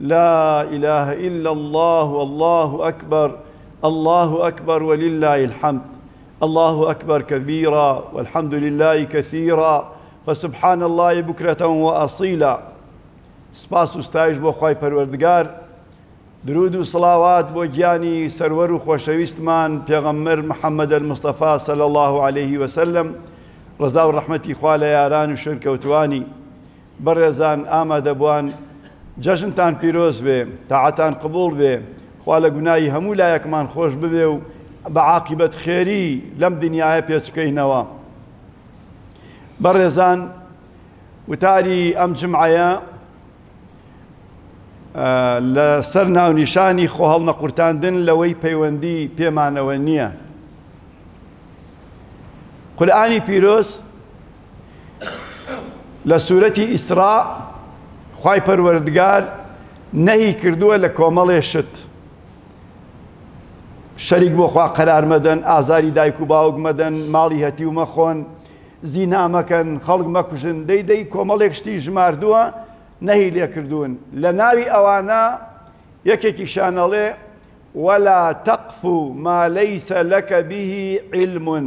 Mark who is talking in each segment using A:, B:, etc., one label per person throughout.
A: لا الە الا اللە واللە اکبر اللە اکبر وللە الحمد اللە اکبر کبیرا والحمدللە کثیرا فسبحان اللە بکرە واصیلا سوپاس و ستایش بۆ خوای پەروەردگار درود و سڵاوات بۆ گیانی سەروەر و خۆشەویستمان پێغەمبەر محمد المصطفی صلی اللە علیه وسلم ڕەزا و ڕەحمەتی خوا لە یاران و شوێنکەوتوانی. بەڕێزان ئامادەبوان جەژنتان پیرۆز بێ تاعەتان قبوڵ بێ خوا لە گوناهی هەموو لایەکمان خۆش ببێ و بە عاقیبەت خێری لەم دنیایە پێچ بکەینەوە بەڕێزان وتاری ئەم جمعەیە لە سەر ناونیشانی خۆ هەڵنەقورتاندن لەوەی پەیوەندی پێمانەوە نییە قورآانی پیرۆز لە سورەتی ئیسرا خوای پەروەردگار نەهی کردووە لە کۆمەڵێ شت شەریک بۆ خوا قەرار مەدەن ئازاری دایک و باوک مەدەن ماڵی هەتیو مەخۆن زینا مەکەن خەڵک مەکوژن دەی دەی کۆمەڵێک شتی ژماردووە نەهی لێکردوون لە ناوی ئەوانە یەکێکی شانەڵێ وەلا تەقف و مالەیسە لەکە بیهی علمون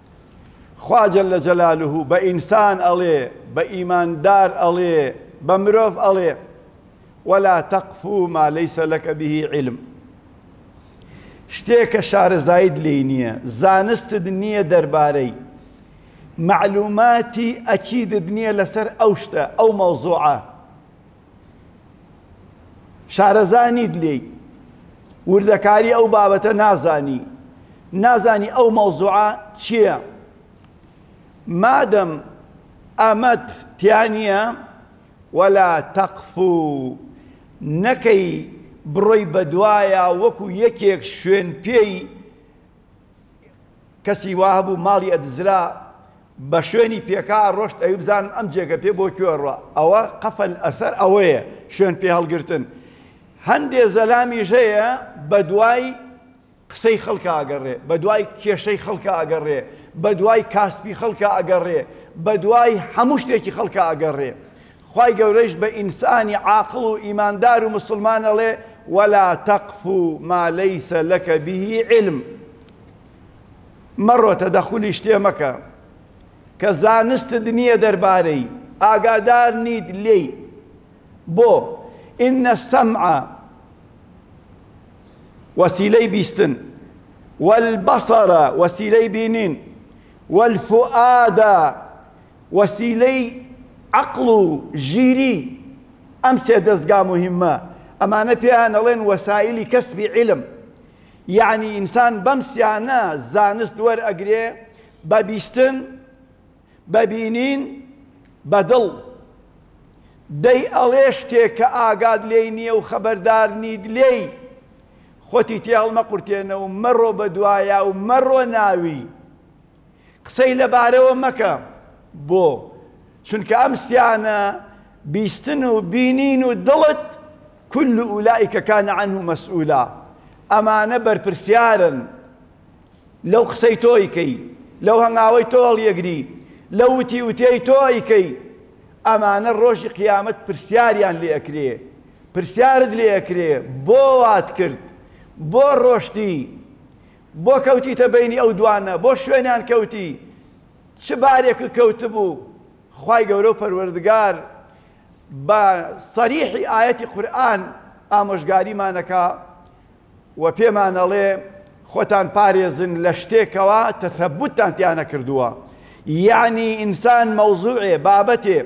A: خوا جل جلالە بە ئینسان ئەڵێ بە ئیماندار ئەڵێ بە مرۆڤ ئەڵێ ولا تقف ما ليس لك به علم شتێک کە شارەزایت لێی نییە زانستت نییە دەربارەی معلوماتی ئەکیدت نییە لەسەر ئەو شتە ئەو مەوزوعە شارەزا نیت لێی وردەکاری ئەو بابەتە نازانی نازانی ئەو مەوزوعە چییە مادەم ئەمەت تیانە وەلا تەقف و نەکەی بڕۆی بەدوایا وەکو یەکێک شوێن پێی کەسی وا هەبوو ماڵی ئەدزرا بە شوێنی پێکا ڕۆشت ئەوی بزانم ئەم جێگە پێ بۆ کوێ ڕوا ئەوە قەفەل ئەثەر ئەوەیە شوێن پێ هەڵگرتن هەندێ زەلامیش هەیە بە دوای قسەی خەڵکە ئەگەڕێ بە دوای کێشەی خەڵکە ئەگەڕێ بە دوای کاسپی خەڵکە ئەگەڕێ بە دوای هەموو شتێکی خەڵکە ئەگەڕێ خوای گەورەیش بە ئینسانی عاقڵ و ئیماندار و موسڵمان ئەڵێ، ولا تقف ما لیس لک به علم، مەڕۆ تەدەخولی شتێ مەکە کە زانستت نییە دەربارەی، ئاگادار نیت لێی، بۆ؟ ان السمع، وەسیلەی بیستن، والبصر، وەسیلەی بینین، والفوئاد، وەسیلەی عەقڵ و ژیری ئەم سێ دەزگا موهیمە، ئەمانە پێیان ئەڵێن وەسائیلی کەسبی عیلم، یەعنی ئینسان بەم سیانە زانست وەرئەگرێ، بە بیستن، بە بینین، بە دڵ. دەی ئەڵێ شتێک کە ئاگات لێی نییە و خەبەردار نیت لێی، خۆتی تێ هەڵمەقورتێنە و مەڕۆ بەدوایا و مەڕۆ ناوی. قسەی لەبارەوە مەکە بۆ چونکە ئەم سیانە بیستن و بینین و دڵت کل اولئک کان عنه مسئولا ئەمانە بەرپرسیارن لەو قسەی تۆی کەی لەو هەنگاوەی تۆ هەڵیەگری لەو وتی وتێی تۆ ئەیکەی ئەمانە ڕۆژی قیامەت پرسیاریان لێ ئەکرێ پرسیارت لێ ئەکرێ بۆ وات کرد بۆ ڕۆشتی بۆ کەوتیتە بەینی ئەو دوانە بۆ شوێنیان کەوتی چ بارێکت کەوتبوو خوای گەورە و پەروەردگار بە سەریحی ئایەتی قورئان ئامۆژگاریمانەکا و پێمان ئەڵێ خۆتان پارێزن لە شتێکەوە تەثەبوتتان تیا نەکردووە یعنی ئینسان مەوزوعێ بابەتێ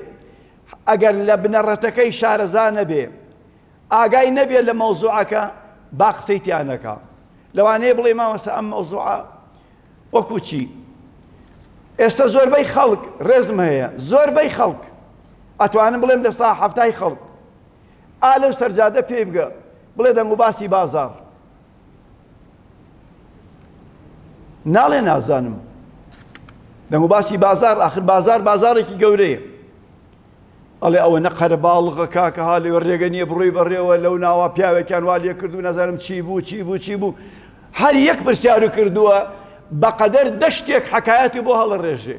A: ئەگەر لە بنەڕەتەکەی شارەزا نەبێ ئاگای نەبێت لە مەوزوعەکە با قسەی تیا نەکا لەوانەیە بڵێ مامۆستا ئەم مەوزوعە وەکو چی ئێستا زۆربەی خەڵک ڕێزم هەیە زۆربەی خەڵک ئەتوانم بڵێم لە سا حەفتای خەڵک ئا لەو سەرجادە پێ بگە بڵێ دەنگ و باسی بازار ناڵێ نازانم دەنگ و باسی بازار ئاخر بازار بازارێکی گەورەیە ئەڵێ ئەوە نە قەرەباڵغە کاکە ها لەوێ ڕێگە نییە بڕۆی بەڕێوە لەو ناوە پیاوێکیان وا لێ کردو نازانم چی بوو چی بوو چی بوو هەر یەک پرسیارو کردووە بەقەدەر دە شتێک حەکایەتی بۆ هەڵە ڕێژێ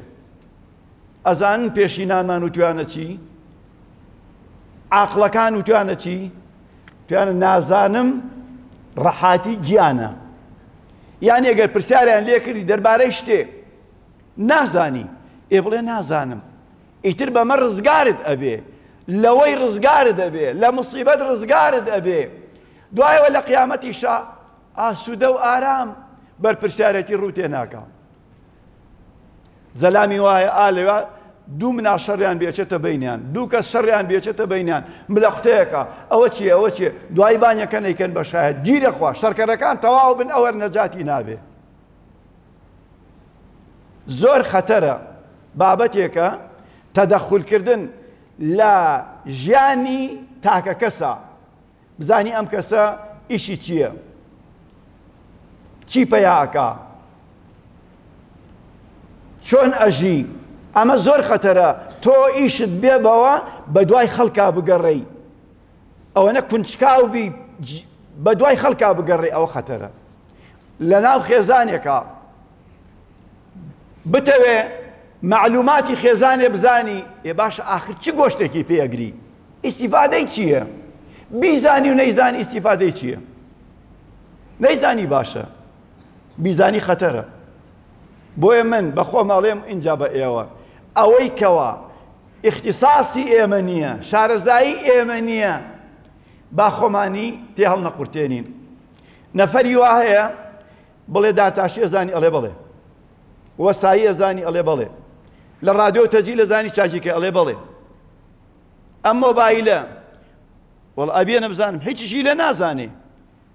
A: ئەزانن پێشی نامان و توانە چی عاقلەکان و توانە چی توانە نازانم ڕەحاتی گیانە یان ئەگەر پرسیاریان لێکردی دەربارەی شتێ نازانی ئێ بڵێ نازانم ئیتر بەمە ڕزگارت ئەبێ لەوەی ڕزگارت ئەبێ لە موسیبەت ڕزگارت ئەبێ دوایەوە لە قیامەتیشا ئاسوودە و ئارام بەرپرسیارەتی ڕوو تێ ناکە زەلامی وایە ئا لەوە دوو منا شەڕیان بێچێتە بینیان دوو کەس شەڕیان بێچێتە بینیان ملە قوتەیەەکە ئەوە چی ئەوە چێ دوای بانیەکە نیکەن بە شاهد گیرە خوا شەرکەرەکان تەواو بن ئەوە نەجاتی نابێ زۆر خەتەرە بابەتێکە تەدەخولکردن لە ژیانی تاکە کەسە بزانی ئەم کەسە ئیشی چییە چی پەیاکە چۆن ئەژی ئەمە زۆر خەتەرە تۆ ئیشت بێ بەوە بە دوای خەڵکا بگەڕێی ئەوەنە کونجکاو بی بە دوای خەڵکا بگەڕێ ئەوە خەتەرە لە ناو خێزانێکە بتەوێ معلوماتی خێزانێ بزانی ئێ باشە ئاخر چ گۆشتێکی پێگری ئیسیفادەی چییە بیزانی و نەیزانی ئیسیفادەی چییە نەیزانی باشە بیزانی خەتەرە بۆیە من بەخۆ ماڵێم اینجا بە ئێوە ئەوەی کەوە ئیختیساسی ئێمە نییە، شارەزایی ئێمە نییە، با خۆمانی تێ هەڵنەقورتێنین. نەفەری وا هەیە بڵێ دارتاشی ئەزانی ئەڵێ بەڵێ، وەسایی ئەزانی ئەڵێ بەڵێ، لە ڕادیۆ و تەجیل ئەزانی چاکیکە ئەڵێ بەڵێ، ئەم مۆبایلە وەڵا ئەبێ نەبزانم هیچیشی لێ نازانێ.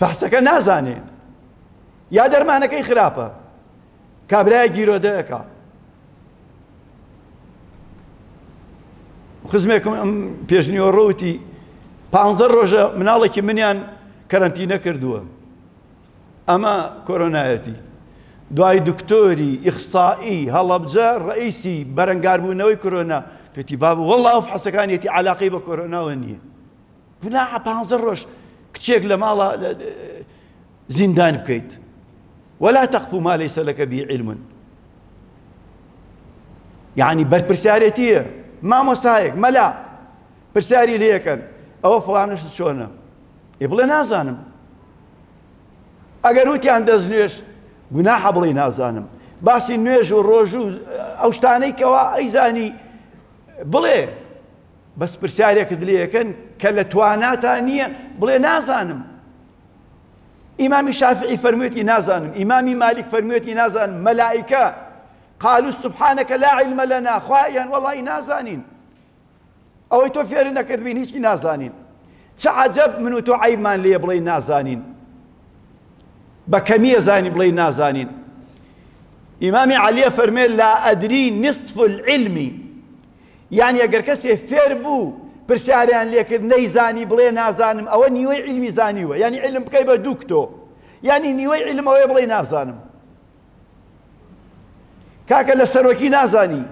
A: فەحسەکە نازانێ یا دەرمانەکەی خراپە کابرای گیرۆدەکە خزمێکم ئەم پێشنیوە ڕوتی پانزە ڕۆژە مناڵێکی منیان کەرەنتی نەکردووە ئەمە کۆرۆنایەتی. دوای دکتۆری ئیخسائی هەڵەبجە ڕەئیسی بەرەنگاربوونەوەی کۆرۆنا پێتی باب وەڵا فحسەکانیەتی عەلاقەی بە کۆرۆناوە نییە. گوناحە پانزە ڕۆژ کچێک لە ماڵە زیندان بکەیت. ولا تقفو ما ليس لك به علم یعنی بەرپرسیارەتیە مامۆسایەک مەلا پرسیاری لەکەن ئەوە فڵانش چۆنە ئێ بڵێ نازانم ئەگەر وتیان دەست نوێژ گوناحە بڵێی نازانم باسی نوێژ و ڕۆژوو ئەو شتانەی کەوا ئەیزانی بڵێ بەس پرسیارێکت لەکەن کە لە تواناتا نییە بڵێ نازانم ئیمامی شافعی فەرموێتی نازانم ئیمامی مالیک فەرموێتی نازانم مەلائیکە قالوا سبحانك لا علم لنا خوایان وڵی نازانین ئەوەی تۆ فێر نەکردبین هیچی نازانین چ عجەب من و تۆ عیبمان لێ بڵێ نازانین بە کەمیە زانی بڵێ نازانین ئیمامی عەلیە فەرمێ لا ئەدری نصف العلمی یعنی ئەگەر کەسێ فێر بوو پرسیاریان لێکرد نەیزانی بڵێ نازانم ئەوە نیوەی علمی زانیوە یعنی علم بکەی بە دوکتۆ یعنی نیوەی علم ئەوەیە بڵێ نازانم کاکە لە سەرۆکی نازانی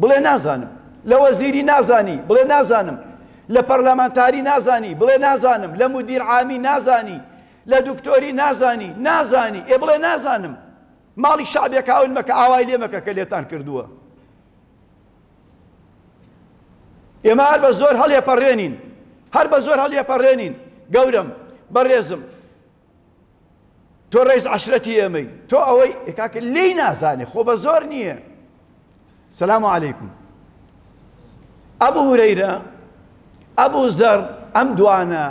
A: بڵێ نازانم لە وەزیری نازانی بڵێ نازانم لە پەرلەمانتاری نازانی بڵێ نازانم لە مدیر عامی نازانی لە دکتۆری نازانی نازانی ئێ بڵێ نازانم ماڵی شعبێکاون مەکە ئاوای لێ مەکە کە لێتان کردووە ئێمە هەر بە زۆر هەڵێپەڕێنین هەر بە زۆر هەڵێپەڕێنین گەورم بەڕێزم تۆ ڕیس عەشرەتی ئێمەی تۆ ئەوەی کاکە لێی نازانێ خۆ بە زۆر نییە سلام علیکم ئەبوو هورەیرە ئەبوو زەر ئەم دوانە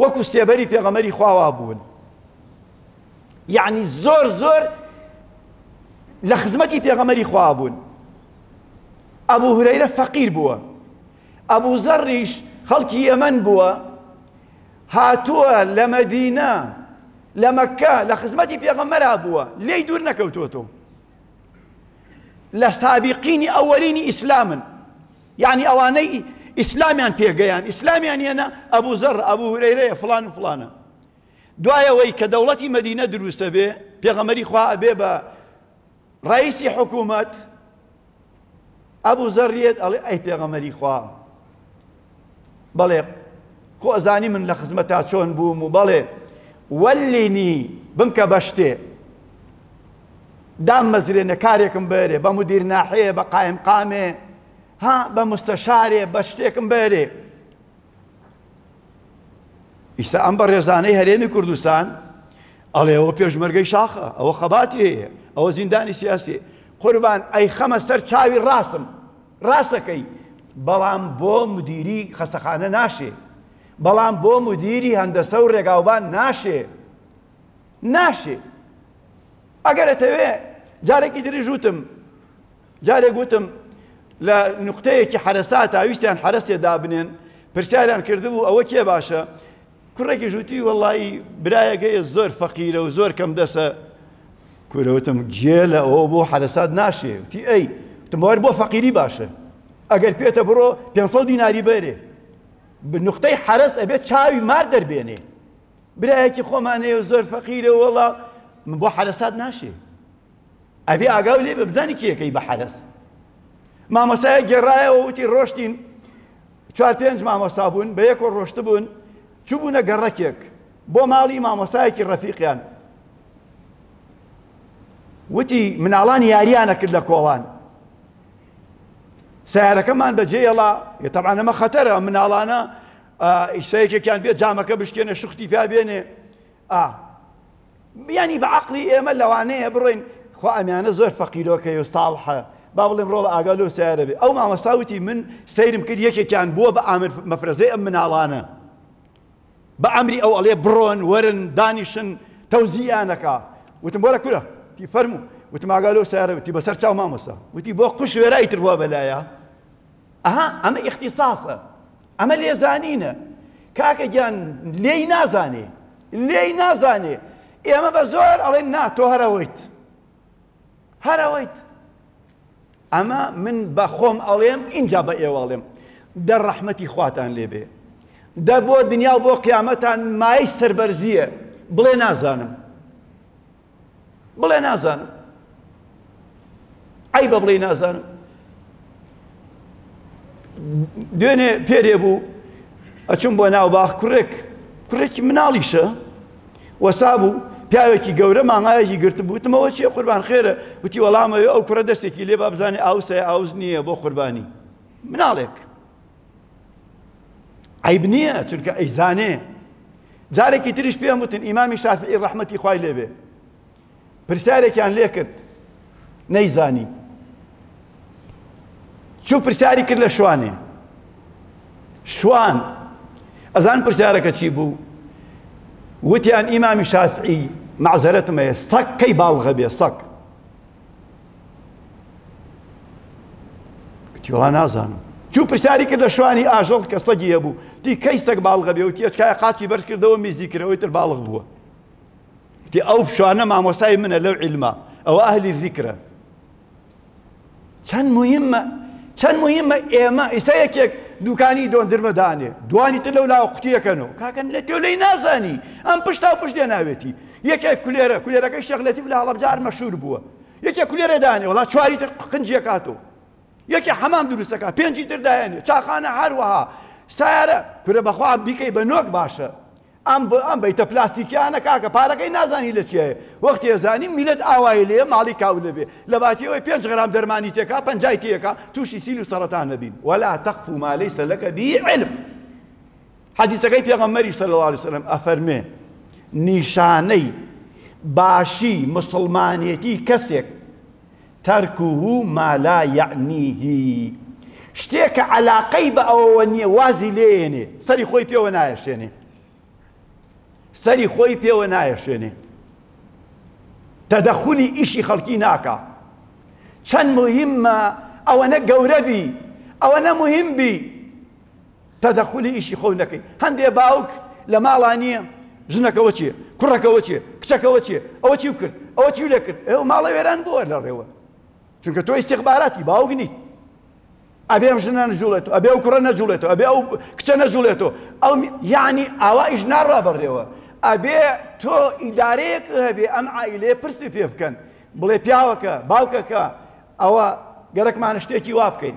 A: وەکو سێبەری پێغەمەری خواوا بوون یعنی زۆر زۆر لە خزمەتی پێغەمەری خوا بوون ئەبوو هورەیرە فەقیر بووە ئەبوو زەڕیش خەڵکی ئەمەن بووە هاتووە لە مەدینە لە مەککە لە خزمەتی پێغەمبەرا بووە لێی دوور نەکەوتوەتەوە لە سابقینی ئەوەلینی ئیسلامن یعنی ئەوانەی ئیسلامیان پێگەیان ئیسلامیان یەنە ئەبوو زەڕ ئەبوو هورەیرەیە فلان و فلانە دوایەوەی کە دەوڵەتی مەدینە دروستە بێ پێغەمەری خوا ئەبێ بە ڕەئیسی حکوومەت ئەبوو زەڕیێت ئەڵێ ئەی پێغەمەری خوا بەڵێ خۆ ئەزانی من لە خزمە تا چۆن بووم و بەڵێ وەلینی بمکە بە شتێ دام مەزرێنە کارێکم بەرێ بە مدیر ناحەیە بە قایم قامێ ها بە مستەشارێ بە شتێکم بەرێ ئیستا ئەم بەڕێزانەی هەرێمی کوردستان ئەڵێ ئەوە پێشمەرگەی شاخە ئەوە خەباتی هەیە ئەوە زیندانی سیاسی قوربان ئەی خەمە سەر چاوی ڕاستم ڕاستەکەی بەڵام بۆ مدیری خەستەخانە ناشێ بەڵام بۆ مدیری هەندەسە و ڕێگاوبان ناشێ ناشێ ئەگەر ئەتەوێ جارێکی دریژوتم جارێک وتم لە نوقتەیەکی حەرەساتا ویستیان حەرەسێ دابنێن، پرسیاریان کردبوو ئەوە کێ باشە؟ کوڕێکیش وتی وەڵایی برایەک هەیە زۆر فەقیرە و زۆر کەمدەسە. کورە وتم گێلە ئەوە بۆ حەرەسات ناشێ، وتی ئەی، وتم بەوەر بۆ فەقیری باشە، ئەگەر پێتە بڕۆ پێنج سەد دیناری بەرێ. نوقتەی حەرەست ئەبێت چاوی مار دەربێنێ. برایەکی خۆمان هەیە زۆر فەقیرە وەڵا من بۆ حەرەسات ناشێ. ئەبێ ئاگاو لێ بزانی کێکەی بە حەرس مامۆسایە گێڕایەوە وتی ڕۆشتین چوار پێنج مامۆسا بوون بە یەکۆ ڕۆشت بوون چوبوونە گەڕەکێک بۆ ماڵی مامۆسایەکی ڕەفیقیان وتی مناڵان یاریانە کرد لە کۆڵان سیارەکەمان بەجێ یەڵا تەبانەمە خەتەرە مناڵانە ئیسەیەکێکیان بێت جامەکە بشتێنە شختی پیا بێنێ ئا یانی بە عەقڵی ئێمە لەوانەیە بڕۆین خۆ ئەمیانە زۆر فەقیرۆکەی و ساڵحە با بڵێم ڕۆڵە ئاگا لەو سیارە بێ ئەو مامەستا وتی من سەیرم کرد یەکێکیان بووە بە ئامر مەفرەزەی ئەم مناڵانە بە ئەمری ئەو ئەڵێ بڕۆن وەرن دانیشن تەوزییانەکە وتم بۆرە کورە تی فەرمو وتم ئاگا لەو سیارە وتی بەسەر چاو مامەستا وتی بۆ قوش وێرای تر بووە بەلایە ئەها ئەمە ئیختصاصە ئەمە لێزانینە کاکە گیان لێی نازانێ لێی نازانێ ئێمە بە زۆر ئەڵێن نا تۆ هەرەوەیت هەرەوەیت ئەمە من بە خۆم ئەڵێم ئینجا بە ئێوە ئەڵێم دە ڕەحمەتی خواتان لێبێ دە بۆ دنیا و بۆ قیامەتان مای سربەرزیە بڵێ نازانم بڵێ نازانم ئەی بە بڵێ نازانم دوێنێ پێرێ بوو ئەچوم بۆ ناو باخ کوڕێک کوڕێکی مناڵیشە وەسا بوو پیاوێکی گەورە مانگایەکی گرت بوتمەوە چێ قوربان خێرە وتی وەڵامەوە ئەو کوڕە دەستێکی لێ بابزانانی ئاوسە ئاوز نییە بۆ قوربانی مناڵێک عیب نییە چونکە ئەیزانێ جارێکی تریش پێم وتن ئیمامی شافعی ڕەحمەتی خوای لێبێ پرسیارێکیان لێ کرد نەیزانی چوو پرسیاری کرد لە شوانێ شوان ئەزان پرسیارەکە چی بوو وتیان ئیمامی شافعی معزەرەتمەیە سەق کەی باڵغە بێ سەق تیوا نازانم چوو پرسیاری کرد لە شوانی ئاژەڵ کە سەگی هەبوو دی کەی سەگ باڵغە بێ وتی ئەچکایە قاچی بەرز کردەوە میزی کرەوەی تر باڵغ بووە دی ئەو شوانە مامۆسای منە لەو عیلما ئەوە ئەهلی ذیکرە چەند مهمە چەند مهمە ئێمە ئیسا یەکێک دوکانی دۆندرمە دانێ دوانی تر لەو لاوە قوتیەکەنەوە کاکەن لە تۆ لی نازانی ئەم پشتا پشت لێ ناوێتی یەکێ کولێرە کولێرەکەی شێخ لەتیف لە هەڵەبجە هەر مەشهوور بووە یەکێ کولێرە دانێ وەڵا چواری تر قنجی ئەکاتەوە یەکێ حەمام دروست ئەکا پێنجی تر دایەنێ چاخانە هەروەها سارە کورە بەخوا بیکەی بە نۆک باشە ئەم ئەم بەیتە پلاستیکیانە کاکە پارەکەی نازانی لە چیە وەختی ێزانی میلەت ئاوای لێ ماڵی کاو نەبێ لە باتیەوەی پێنج غرام دەرمانی تێکا پنجای تێکە تووشی سیل و سەرەتان نەبین وەلا تەقف و مالەی سەلەکە بی علم حەدیسەکەی پێغەمبەری صلی اللە علیە وسلم ئەفەرمێ نیشانەی باشی مسلمانێتی کەسێک تەرکوه ما لا یعنیه شتێک کە عەلاقەی بە ئەوەوە نییە وازی لێێنێ سەری خۆی پێوە نایەشێنێ سەری خۆی پێوە نایەشێنێ تەدەخولی ئیشی خەڵکی ناکا چەند مهمە ئەوەنە گەورەبی ئەوەنە مهم بی تەدەخولی ئیشی خۆو نەکەی هەندێ باوک لە ماڵا نیە ژنەکەوە چیە کوڕەکەوە چیە کچەکەوە چیە ئەوە چیو کرد ئەوە چیو لێ کرد ئێوە ماڵە وێران بووە لە ڕێوە چونکە تۆ ئیستیخباراتی باوک نیت ئەبێ ئەم ژنە نەجوڵێتەوە ئەبێ ئەو کوڕە نەجوڵێتەوە ئەبێ ئەو کچە نەجوڵێتەوە ئەو یعنی ئاوا ئیش ناڕا بەڕێوە ئەبێ تۆ ئیدارەیەک هەبێ ئەم عیلێ پرسی پێ بکەن بڵێ پیاوەکە باوکەکە ئەوە گەرەکمانە شتێکی وا بکەین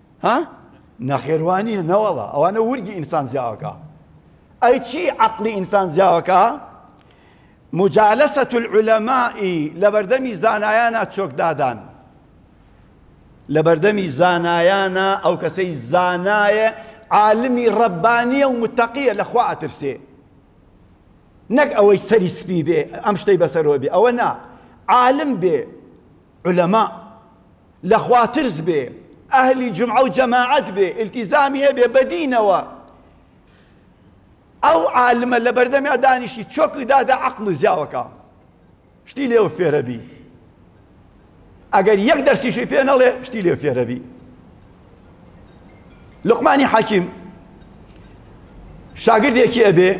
A: ها نەخێر وانیە نەوەڵا ئەوانە ورگی ئینسان زیاوەکە ئەی چی عقلی ئینسان زیاوەکە مجالسة العلماء لەبەردەمی زانایانە چۆکدادان لەبەردەمی زانایانە ئەو کەسەی زانایە عالمی ڕەبانیە و متەقیە لەخوا ئەترسێ نەک ئەوەی سەری سپی بێ ئەم شتەی بەسەرەوە بێ ئەوە نا عالم بێ عولەما لە خوا ترس بێ ئەهلی جومعە و جەماعەت بێ ئیلتیزامی هەبێ بە دینەوە ئەو عالمە لە بەردەمیا دانیشی چۆکی دادە عەقڵ و زیاوەکە شتی لێوە فێرەبی ئەگەر یەک دەرسیشی پێ نەڵێ شتی لێ فێرەبی لقمانی حەکیم شاگردێکی ئەبێ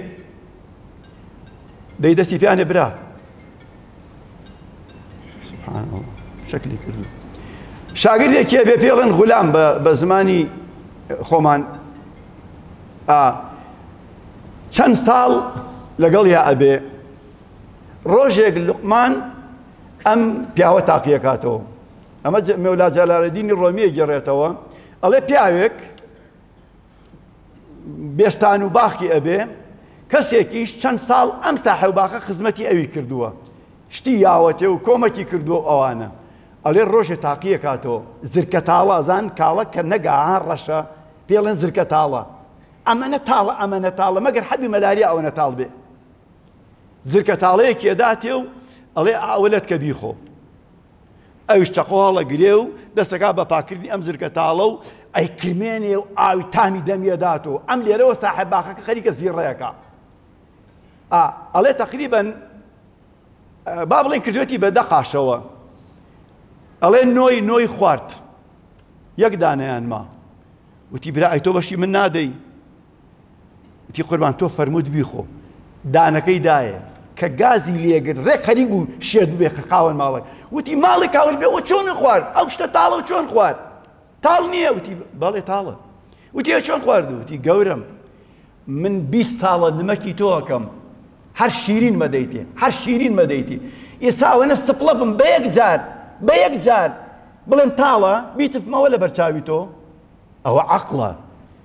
A: دەی دەستی پیانێ برا شکلی کرد شاگردێکی ئەبێ پێڵێن غولام بە زمانی خۆمان چەند ساڵ لەگەڵ یا ئەبێ ڕۆژێک لقمان ئەم پیاوە تاقیەکاتەوە ئەمە مەولا جەلالەدینی ڕۆمی ئەگێڕێتەوە ئەڵێ پیاوێک بێستان و باخی ئەبێ کەسێکیش چەند ساڵ ئەم ساحە و باخە خزمەتی ئەوی کردووە شتی یاوەتێ و کۆمەکی کردووە ئەوانە ئەڵێ ڕۆژێ تاقیە کاتەوە زرکە تاڵازان کاڵە کە نەگا ڕەشە پێڵێن زرکە تاڵە ئەمەە تاڵە ئەمەە تاڵە مەگەر حەبی مەلاریا ئەوەنە تاڵ بێ زرکە تاڵەیەکێداتێ و ئەڵێ ئاولەت کە بیخۆ ئەویش چەقۆ هەڵەگرێ و دەستەکا بە پاکردنی ئەم زرکە تاڵە و ئەیکرمێنێ و ئاوی تامی دەمیەدات و ئەم لێرەوە ساحب باخەکە خەریکە زیڕەیەکە ئەڵێ تقریبن با بڵێن کردوێتی بە دەقاشەوە ئەڵێ نۆی نۆی خوارد یەک دانیان ما وتی برا ئەی تۆ بەشی من نادەی وتی قوربان تۆ فەرمووت بیخۆ دانەکەی دایە کە گازی لێگر ڕێک خەریک بوو شێت بێ خاوەن ماڵێ وتی ماڵی کاول بێ ئەو چۆن خوارد ئەو شتە تاڵە و چۆن خوارد تاڵ نییە وتی بەڵێ تاڵە وتی ئەو چۆن خوارد و وتی گەورم من بیست ساڵە نمەکی تۆکەم هەر شیرین مەدەیتێ هەر شیرین مەدەیتی ئێساوەنە سپڵە بم بە یەک جار بە یەک جار بڵێم تاڵە بیتفمەوە لە بەرچاوی تۆ ئەوە عقلە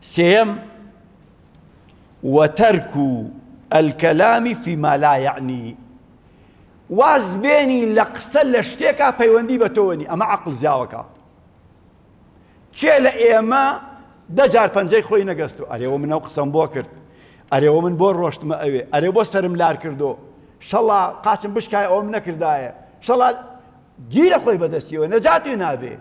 A: سێیەم، وترک الکلام فیما لا یعنی، واز بێنی لە قسە لە شتێکا پەیوەندی بە تۆوە نی، ئەمە عەقڵ زیاوەکە. کێ لە ئێمە دە جار پەنجەی خۆی نەگەستووە، ئەرێ وە من ئەو قسەم بۆ کرد، ئەرێ وە من بۆ ڕۆشتمە ئەوێ، ئەرێ بۆ سەرم لار کردۆ، شەڵا قاچم بشکایە ئەوەم نەکردایە، شەڵا گیرە خۆی بەدەستیەوە نەجاتی نابێ.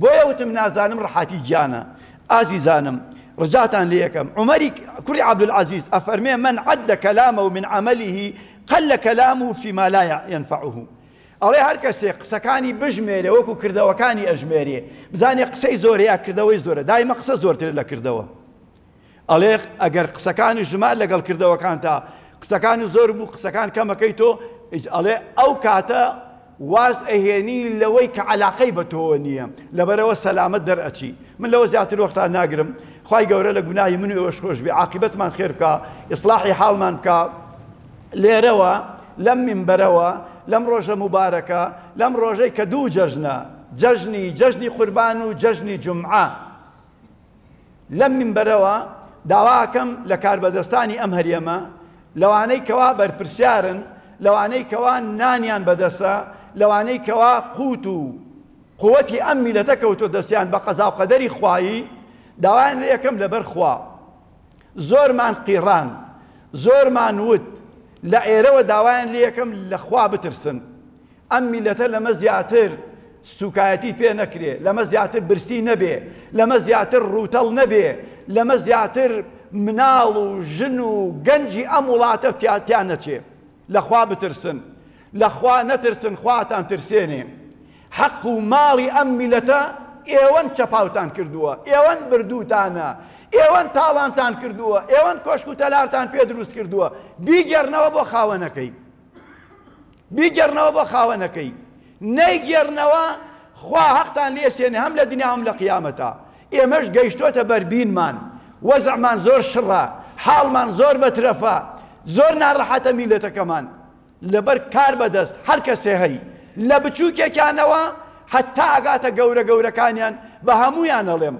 A: بۆیە وتم نازانم ڕەحاتی گیانە. ئازیزانم ڕجاتان لێەکەم عومەری کوری عبدالعزیز ئەفەرمێ من عد کلامه من عمله قل کلامه فیما لا ینفعه ئەڵێ هەرکەسێ قسەکانی بژمێرێ وەکو کردەوەکانی ئەژمێرێ بزانێ قسەی زۆرەیە کردەوەی زۆرە دایمە قسە زۆرتر لە کردەوە ئەڵێت ئەگەر قسەکانی ژمار لەگەڵ کردەوەکانتا قسەکانی زۆر بوو قسەکان کەمەکەی تۆ ئیج ئەڵێ ئەو کاتە واز ئەهێنی لەوەی کە علاقەی بە تۆوە نییە لەبەرەوە سەلامت دەرئەچی من لەوە زیاتر وەختان ناگرم خی گەورە لە گوناهی من و ئێوەش خۆش بێ عاقبەتمان خێر بکە ئیسلاحی حاڵمان بکە لێرەوە لەم منبەرەوە لەم ڕۆژە مبارەکە لەم ڕۆژەی کە دوو جەژنە جەژنی جەژنی قوربان و جەژنی جمعە لەم مینبەرەوە داوا ئەکەم لە کاربەدەستانی ئەم هەرێمە لەوانەی کەوا بەرپرسیارن لەوانەی کەوا نانیان بەدەسە لەوانەی کەوا قووت و قوتی ئەم میلەتە کەوتۆ دەستیان بە قەزا و قەدەری خوایی داوایان لە یەکەم لەبەر خوا زۆرمان قیڕان زۆرمان وت لە ئێرەوە داوایان لە یەکەم لەخوا بترسن ئەم میللەتە لەمە زیاتر سوکایەتی پێ نەکرێ لەمە زیاتر برسی نەبێ لەمە زیاتر ڕووتەڵ نەبێ لەمە زیاتر مناڵ و ژن و گەنجی ئەم وڵاتە تیاتیان نەچێ لەخوا بترسن لەخوا نەترسن خواتان ترسێنێ حەق و ماڵی ئەم میلەتە ئێوەن چەپاوتان کردووە ئێوەن بردووتانە ئێوەن تاڵانتان کردووە ئێوەن کۆشک و تەلارتان پێ دروست کردووە بیگەرنەوە بۆ خاوەنەکەی بیگێڕنەوە بۆ خاوەنەکەی نەیگێڕنەوە خوا هەقتان لێسێنێ هەم لە دنیا هەم لە قیامەتا ئێمەش گەیشتۆتە بەربینمان وەزعمان زۆر شڕە حاڵمان زۆر بەترەفە زۆر ناڕەحەتە میلەتەکەمان لەبەر کار بەدەست هەر کەسێ هەی لە بچووکێکیانەوە حتا ئەگاتە گەورە گەورەکانیان بە هەمویان ئەڵێم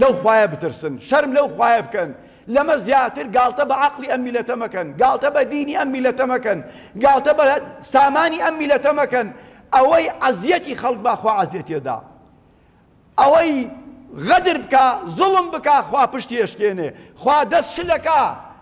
A: لەو خوایە بترسن شەرم لەو خوایە بکەن لەمە زیاتر گاڵتە بە عەقڵی ئەم میلەتە مەکەن گاڵتە بە دینی ئەم میلەتە مەکەن گاڵتە بە سامانی ئەم میلەتە مەکەن ئەوەی عەزیەتی خەڵک با خوا عەزیەتێدا ئەوەی غەدر بکا زوڵم بکا خوا پشتی ئەشکێنێ خوا دەست شلەکا